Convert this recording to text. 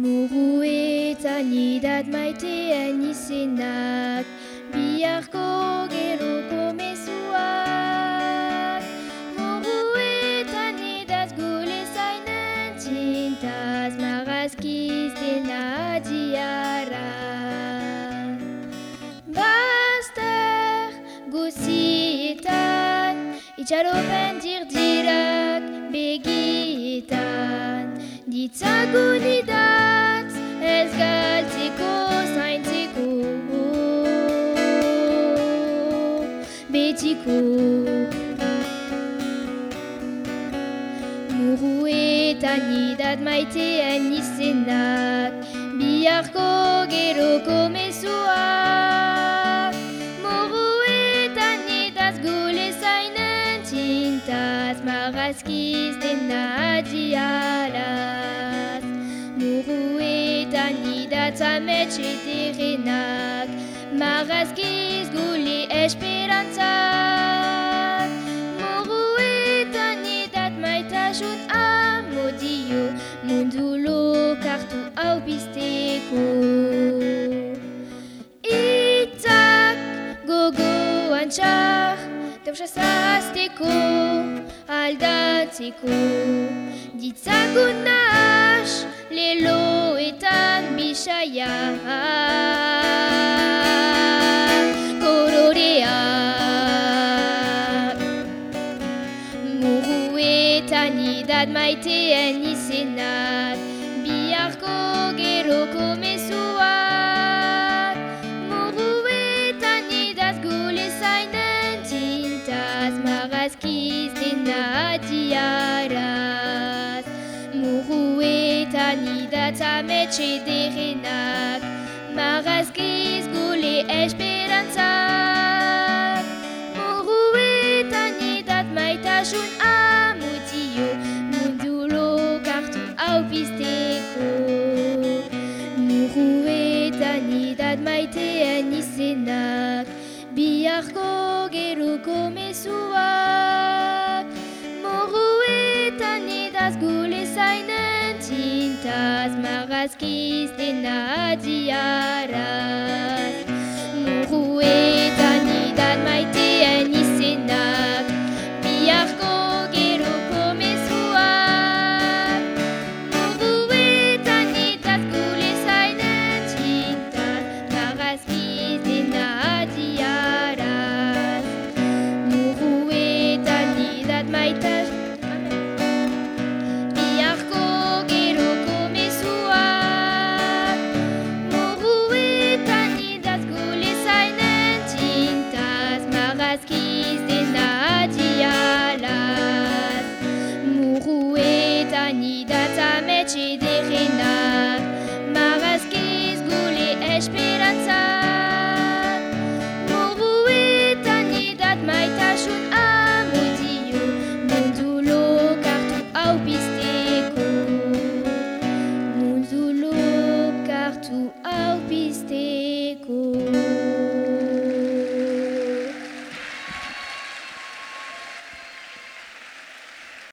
Muru eta nidat maiteen izenak Biharko geroko mezuak. Muru eta nidat gule zainen Txintaz marazkiz dena diara Bazter guzietan Itxaropen dirdirak begietan Ditzagun idatz Betiko Muruetan idat maiteen izenak Biharko geroko mezuak. Muruetan idatz gule zainen Txintaz marazkiz dena dialaz Muruetan idatz ametxe terrenak Marazkiz gule bizteko Itzak gogoan txar Tausazazteko aldatzeko Ditzagun nahas leloetan bisaia Koloreak Muruetan idat maiteen izenak geroko mezuak Muruetan idat gule zainen Tintaz marazkiz dena diaraz Muruetan idat ametxe derenak Marazkiz gule esperantzak Muruetan idat maitasun maitean izenak biharko geruko mesuak Moguetan edaz gule zainen Txintaz marazkiz dena adiaraz. Moguetan